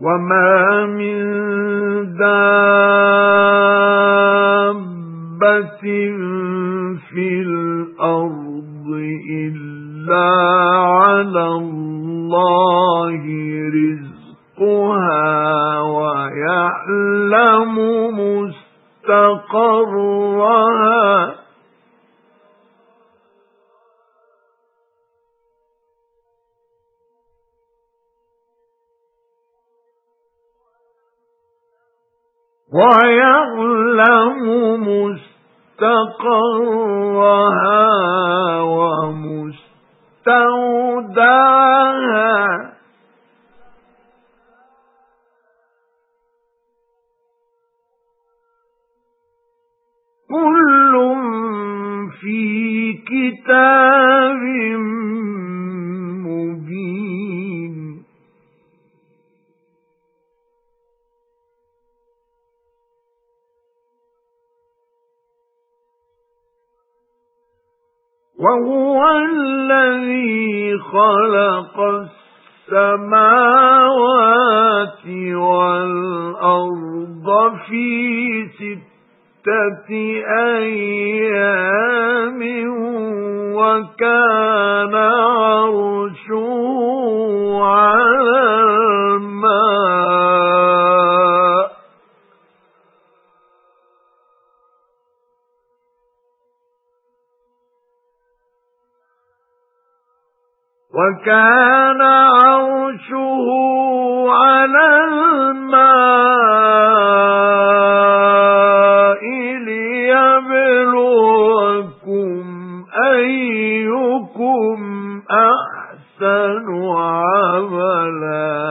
وَمَا مِن دَابَّةٍ فِي الْأَرْضِ إِلَّا عَلَى اللَّهِ رِزْقُهَا وَيَعْلَمُ مُسْتَقَرَّهَا وَيَعْلَمُ مُسْتَقَرَّهَا وَمُسْتَوْدَعَهَا. كُلٌّ فِي كِتَابٍ وَهُوَ الَّذِي خَلَقَ السَّمَاوَاتِ وَالْأَرْضَ فِي سِتَّةِ أَيَّامٍ وَكَانَ عَرْشُهُ وَكَانَ عَرْشُهُ عَلَى الْمَاءِ لِيَبْلُوَكُمْ أَيُّكُمْ أَحْسَنُ عَمَلًا.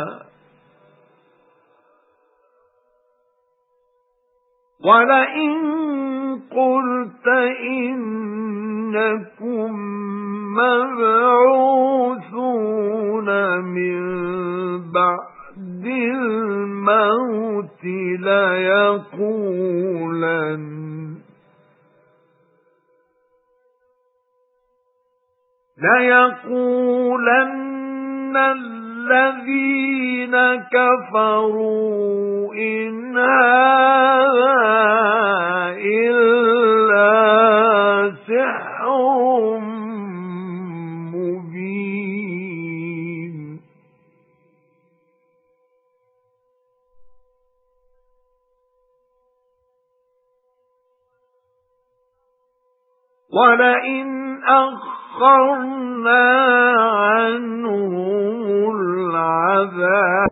وَلَئِن قُلْتَ إِنَّكُمْ مَبْعُوثُونَ بَعْدِ الْمَوْتِ لَيَقُولَنَّ. لَيَقُولَنَّ الَّذِينَ كَفَرُوا إِنْ هَذَا وَلَئِنْ أَخَّرْنَا الْعَذَابَ